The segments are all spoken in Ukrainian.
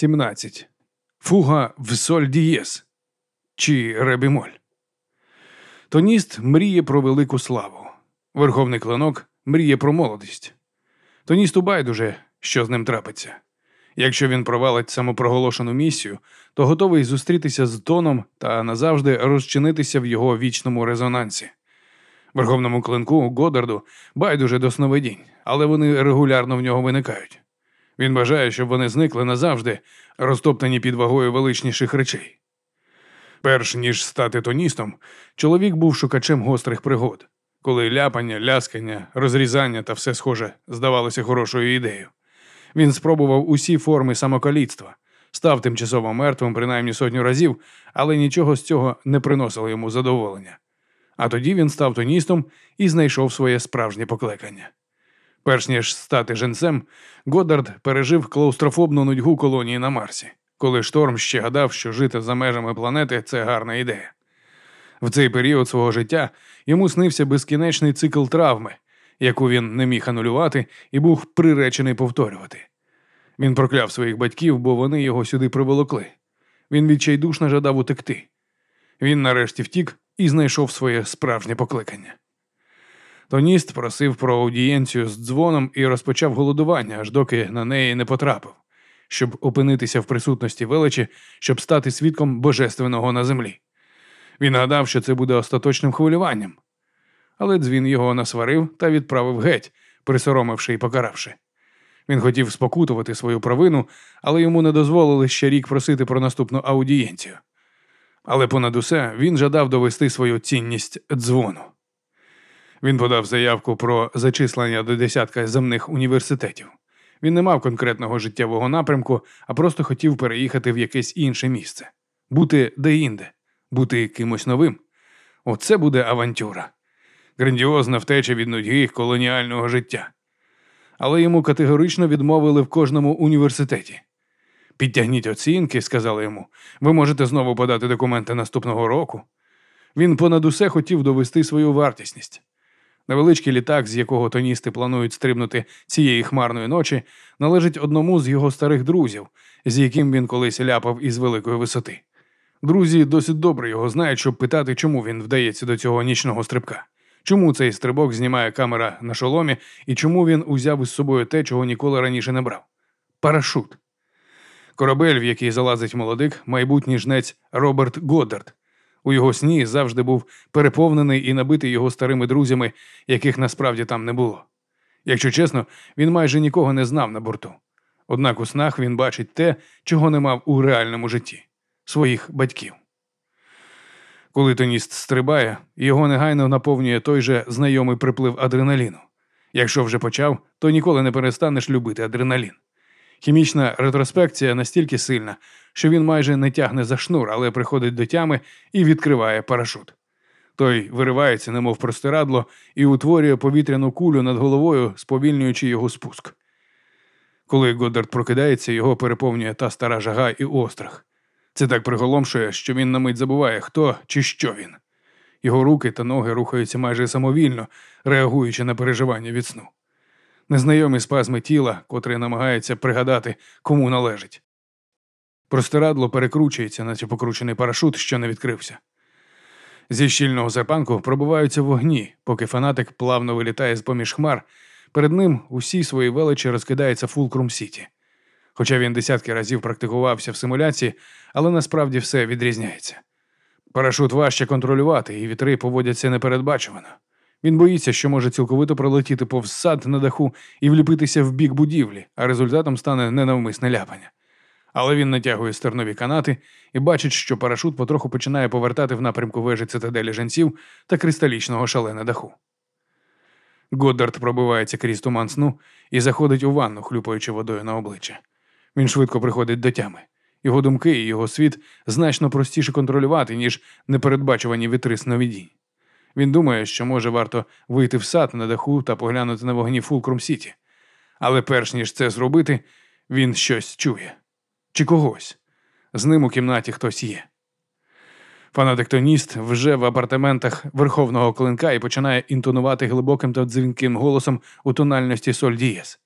17. Фуга в соль дієс чи ре бемоль. Тоніст мріє про велику славу. Верховний клинок мріє про молодість. Тоністу байдуже, що з ним трапиться. Якщо він провалить самопроголошену місію, то готовий зустрітися з тоном та назавжди розчинитися в його вічному резонансі. Верховному клинку Годарду байдуже до сновидінь, але вони регулярно в нього виникають. Він бажає, щоб вони зникли назавжди, розтоптані під вагою величніших речей. Перш ніж стати тоністом, чоловік був шукачем гострих пригод, коли ляпання, ляскання, розрізання та все схоже здавалося хорошою ідеєю. Він спробував усі форми самокаліцтва, став тимчасово мертвим принаймні сотню разів, але нічого з цього не приносило йому задоволення. А тоді він став тоністом і знайшов своє справжнє покликання. Перш ніж стати женцем, Годдард пережив клаустрофобну нудьгу колонії на Марсі, коли шторм ще гадав, що жити за межами планети це гарна ідея. В цей період свого життя йому снився безкінечний цикл травми, яку він не міг анулювати і був приречений повторювати. Він прокляв своїх батьків, бо вони його сюди приволокли. Він відчайдушно жадав утекти. Він нарешті втік і знайшов своє справжнє покликання. Тоніст просив про аудієнцію з дзвоном і розпочав голодування, аж доки на неї не потрапив, щоб опинитися в присутності величі, щоб стати свідком божественного на землі. Він гадав, що це буде остаточним хвилюванням, але дзвін його насварив та відправив геть, присоромивши і покаравши. Він хотів спокутувати свою провину, але йому не дозволили ще рік просити про наступну аудієнцію. Але понад усе він жадав довести свою цінність дзвону. Він подав заявку про зачислення до десятка земних університетів. Він не мав конкретного життєвого напрямку, а просто хотів переїхати в якесь інше місце, бути де-інде, бути кимось новим. Оце буде авантюра, грандіозна втеча від нудьги колоніального життя. Але йому категорично відмовили в кожному університеті. Підтягніть оцінки, сказали йому, ви можете знову подати документи наступного року. Він понад усе хотів довести свою вартісність. Невеличкий літак, з якого тоністи планують стрибнути цієї хмарної ночі, належить одному з його старих друзів, з яким він колись ляпав із великої висоти. Друзі досить добре його знають, щоб питати, чому він вдається до цього нічного стрибка, чому цей стрибок знімає камера на шоломі і чому він узяв із собою те, чого ніколи раніше не брав. Парашут. Корабель, в який залазить молодик, майбутній жнець Роберт Годдард. У його сні завжди був переповнений і набитий його старими друзями, яких насправді там не було. Якщо чесно, він майже нікого не знав на борту. Однак у снах він бачить те, чого не мав у реальному житті своїх батьків. Коли тоніст стрибає, його негайно наповнює той же знайомий приплив адреналіну. Якщо вже почав, то ніколи не перестанеш любити адреналін. Хімічна ретроспекція настільки сильна, що він майже не тягне за шнур, але приходить до тями і відкриває парашут. Той виривається, немов простирадло, і утворює повітряну кулю над головою, сповільнюючи його спуск. Коли Годдард прокидається, його переповнює та стара жага і острах. Це так приголомшує, що він на мить забуває, хто чи що він. Його руки та ноги рухаються майже самовільно, реагуючи на переживання від сну. Незнайомі спазми тіла, котрі намагається пригадати, кому належить. Простирадло перекручується, наче покручений парашут, що не відкрився. Зі щільного запанку пробиваються вогні, поки фанатик плавно вилітає з поміж хмар. Перед ним усі свої величі розкидається Фулкрум Сіті. Хоча він десятки разів практикувався в симуляції, але насправді все відрізняється. Парашут важче контролювати, і вітри поводяться непередбачувано. Він боїться, що може цілковито пролетіти повз сад на даху і вліпитися в бік будівлі, а результатом стане ненавмисне ляпання. Але він натягує стернові канати і бачить, що парашут потроху починає повертати в напрямку вежі цитаделі женців та кристалічного шале на даху. Годдард пробивається крізь туман сну і заходить у ванну, хлюпаючи водою на обличчя. Він швидко приходить до тями. Його думки і його світ значно простіше контролювати, ніж непередбачувані вітри сновидінь. Він думає, що може варто вийти в сад на даху та поглянути на вогні Фулкрум Сіті. Але перш ніж це зробити, він щось чує чи когось. З ним у кімнаті хтось є. Фанатик-тоніст вже в апартаментах верховного клинка і починає інтонувати глибоким та дзвінким голосом у тональності соль дієс.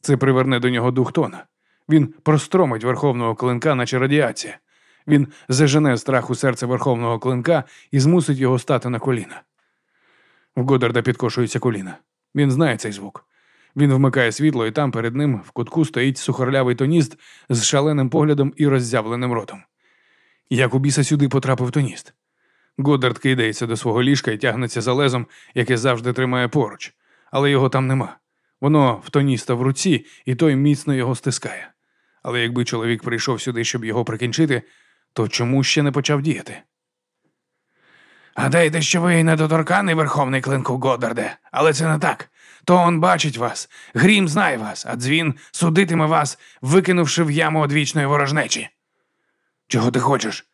Це приверне до нього дух тона. Він простромить верховного клинка, наче радіація. Він зажене страх у серце верховного клинка і змусить його стати на коліна. В Годарда підкошується коліна. Він знає цей звук. Він вмикає світло, і там перед ним в кутку стоїть сухорлявий тоніст з шаленим поглядом і роззявленим ротом. Як у біса сюди потрапив тоніст? Годард кидається до свого ліжка і тягнеться за лезом, яке завжди тримає поруч, але його там нема. Воно в тоніста в руці, і той міцно його стискає. Але якби чоловік прийшов сюди, щоб його прикінчити, то чому ще не почав діяти? Гадаєте, що ви недоторканий верховний клинку Годарде, але це не так. То он бачить вас, грім знає вас, а дзвін судитиме вас, викинувши в яму одвічної ворожнечі. Чого ти хочеш?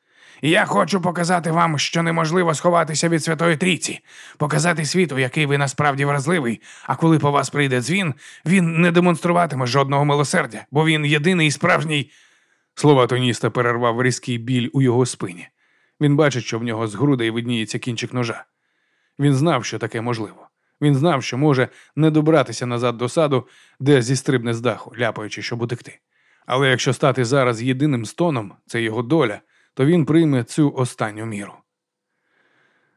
Я хочу показати вам, що неможливо сховатися від Святої Трійці, показати світу, який ви насправді вразливий, а коли по вас прийде дзвін, він не демонструватиме жодного милосердя, бо він єдиний і справжній. Слова тоніста перервав різкий біль у його спині. Він бачить, що в нього з грудей видніється кінчик ножа. Він знав, що таке можливо. Він знав, що може не добратися назад до саду, де зістрибне з даху, ляпаючи, щоб утекти. Але якщо стати зараз єдиним стоном, це його доля, то він прийме цю останню міру.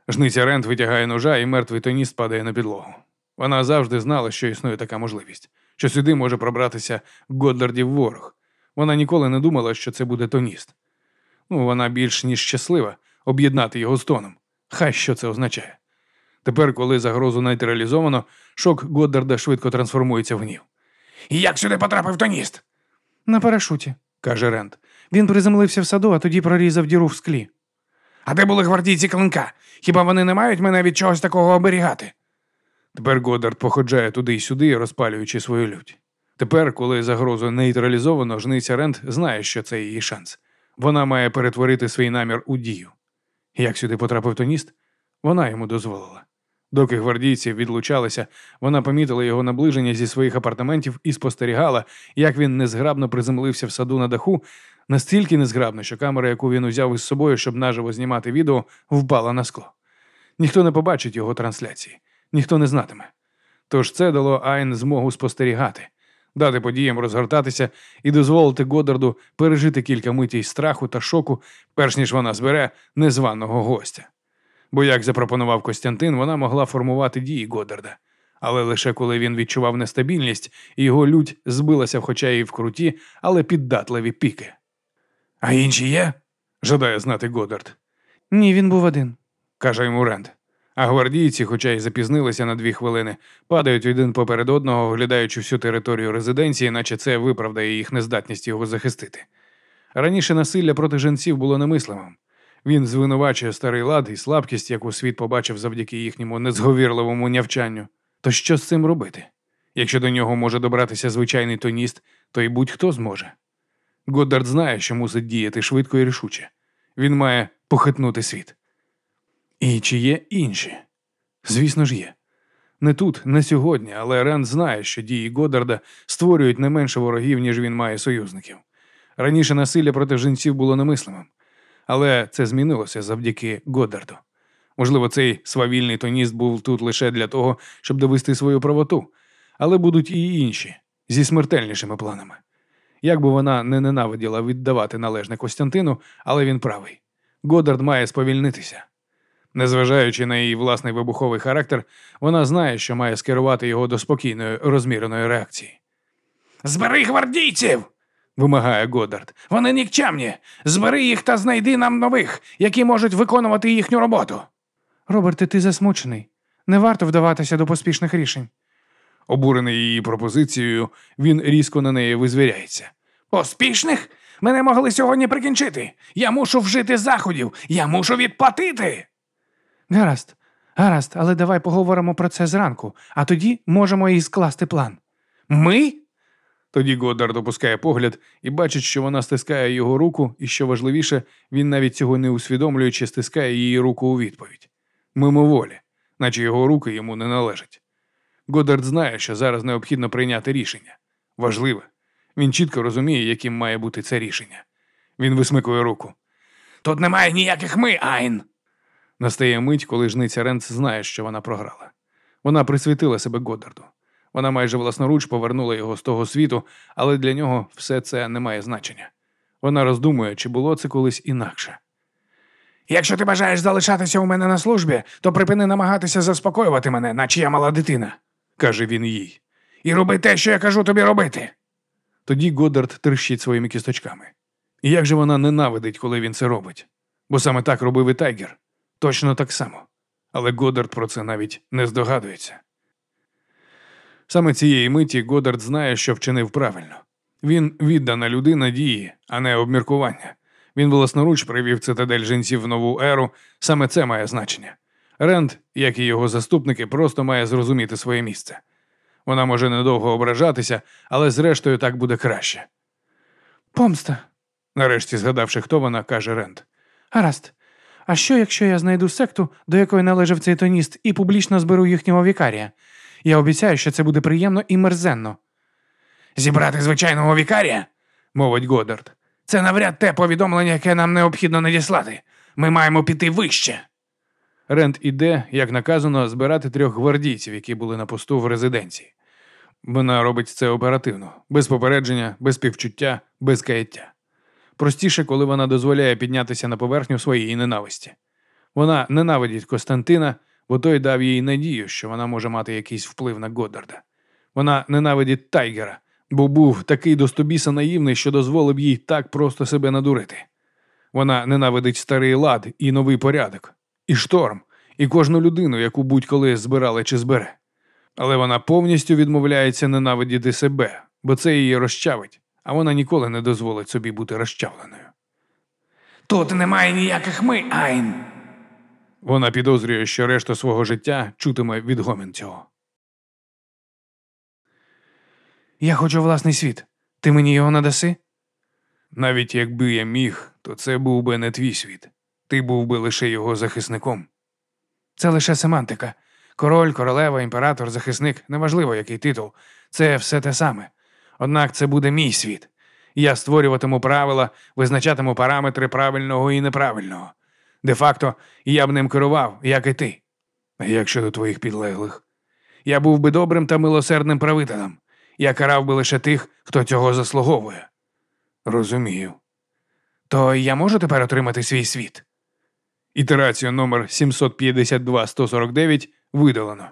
Жниця Рент витягає ножа, і мертвий тоніст падає на підлогу. Вона завжди знала, що існує така можливість, що сюди може пробратися Годдардів ворог. Вона ніколи не думала, що це буде тоніст. Ну, вона більш ніж щаслива об'єднати його з тоном. Хай що це означає. Тепер, коли загрозу нейтралізовано, шок Годдарда швидко трансформується в гнів. Як сюди потрапив тоніст? На парашуті, каже Рент. Він приземлився в саду, а тоді прорізав діру в склі. А де були гвардійці клинка? Хіба вони не мають мене від чогось такого оберігати? Тепер Годдард походжає туди й сюди, розпалюючи свою лють. Тепер, коли загрозу нейтралізовано, жниця Рент знає, що це її шанс. Вона має перетворити свій намір у дію. Як сюди потрапив тоніст? Вона йому дозволила. Доки гвардійці відлучалися, вона помітила його наближення зі своїх апартаментів і спостерігала, як він незграбно приземлився в саду на даху, настільки незграбно, що камера, яку він узяв із собою, щоб наживо знімати відео, впала на скло. Ніхто не побачить його трансляції, ніхто не знатиме. Тож це дало Айн змогу спостерігати, дати подіям розгортатися і дозволити Годарду пережити кілька митій страху та шоку, перш ніж вона збере незваного гостя. Бо, як запропонував Костянтин, вона могла формувати дії Годарда. Але лише коли він відчував нестабільність, його лють збилася, хоча і в круті, але піддатливі піки. А інші є? жадає знати Годард. Ні, він був один, каже йому Ренд. А гвардійці, хоча й запізнилися на дві хвилини, падають один поперед одного, оглядаючи всю територію резиденції, наче це виправдає їх нездатність його захистити. Раніше насилля проти жінців було немислимим. Він звинувачує старий лад і слабкість, яку світ побачив завдяки їхньому незговірливому нявчанню. То що з цим робити? Якщо до нього може добратися звичайний тоніст, то й будь-хто зможе. Годдард знає, що мусить діяти швидко і рішуче. Він має похитнути світ. І чи є інші? Звісно ж, є. Не тут, не сьогодні, але Рен знає, що дії Годдарда створюють не менше ворогів, ніж він має союзників. Раніше насилля проти жінців було немислимим, але це змінилося завдяки Годдарду. Можливо, цей свавільний тоніст був тут лише для того, щоб довести свою правоту, але будуть і інші зі смертельнішими планами. Як би вона не ненавиділа віддавати належне Костянтину, але він правий. Годард має сповільнитися. Незважаючи на її власний вибуховий характер, вона знає, що має скерувати його до спокійної, розміреної реакції. Збери гвардійців! вимагає Годард. Вони нікчемні. Збери їх та знайди нам нових, які можуть виконувати їхню роботу. Роберте, ти засмучений. Не варто вдаватися до поспішних рішень. Обурений її пропозицією, він різко на неї визвіряється. Поспішних? Мене могли сьогодні прикінчити. Я мушу вжити заходів, я мушу відплатити. Гаразд, гаразд, але давай поговоримо про це зранку, а тоді можемо і скласти план. Ми? Тоді Годдард опускає погляд і бачить, що вона стискає його руку, і що важливіше, він навіть цього не усвідомлюючи, стискає її руку у відповідь. Мимоволі, наче його руки йому не належать. Годдард знає, що зараз необхідно прийняти рішення. Важливе. Він чітко розуміє, яким має бути це рішення. Він висмикує руку. Тут немає ніяких ми, Айн. Настає мить, коли жниця Ренц знає, що вона програла. Вона присвятила себе Годдарду. Вона майже власноруч повернула його з того світу, але для нього все це не має значення. Вона роздумує, чи було це колись інакше. Якщо ти бажаєш залишатися у мене на службі, то припини намагатися заспокоювати мене, наче я мала дитина. каже він їй. І роби те, що я кажу тобі робити. Тоді Годдард тріщить своїми кісточками. І як же вона ненавидить, коли він це робить? Бо саме так робив і Тайгер. Точно так само. Але Годдард про це навіть не здогадується. Саме цієї миті Годдард знає, що вчинив правильно. Він віддана людина дії, а не обміркування. Він власноруч привів цитадель жінців в нову еру, саме це має значення. Ренд, як і його заступники, просто має зрозуміти своє місце. Вона може недовго ображатися, але зрештою так буде краще. Помста. Нарешті, згадавши, хто вона, каже Ренд. Гаразд. А що, якщо я знайду секту, до якої належав цей тоніст, і публічно зберу їхнього вікарія? Я обіцяю, що це буде приємно і мерзенно. Зібрати звичайного вікарія? мовить Годдард. Це навряд те повідомлення, яке нам необхідно надіслати. Ми маємо піти вище. Ренд іде, як наказано, збирати трьох гвардійців, які були на посту в резиденції. Вона робить це оперативно, без попередження, без співчуття, без каяття. Простіше, коли вона дозволяє піднятися на поверхню своєї ненависті. Вона ненавидить Костянтина, бо той дав їй надію, що вона може мати якийсь вплив на Годдарда. Вона ненавидить Тайгера, бо був такий достобіса наївний, що дозволив їй так просто себе надурити. Вона ненавидить старий лад і новий порядок, і шторм, і кожну людину, яку будь-коли збирали чи збере. Але вона повністю відмовляється ненавидіти себе, бо це її розчавить, а вона ніколи не дозволить собі бути розчавленою. Тут немає ніяких ми, Айн. Вона підозрює, що решту свого життя чутиме відгомін цього. Я хочу власний світ. Ти мені його надаси? Навіть якби я міг, то це був би не твій світ. Ти був би лише його захисником. Це лише семантика. Король, королева, імператор, захисник, неважливо який титул, це все те саме. Однак це буде мій світ. Я створюватиму правила, визначатиму параметри правильного і неправильного. Де-факто я б ним керував, як і ти. Як щодо твоїх підлеглих? Я був би добрим та милосердним правителем. Я карав би лише тих, хто цього заслуговує. Розумію. То я можу тепер отримати свій світ? Ітерацію номер 752 149 видалено.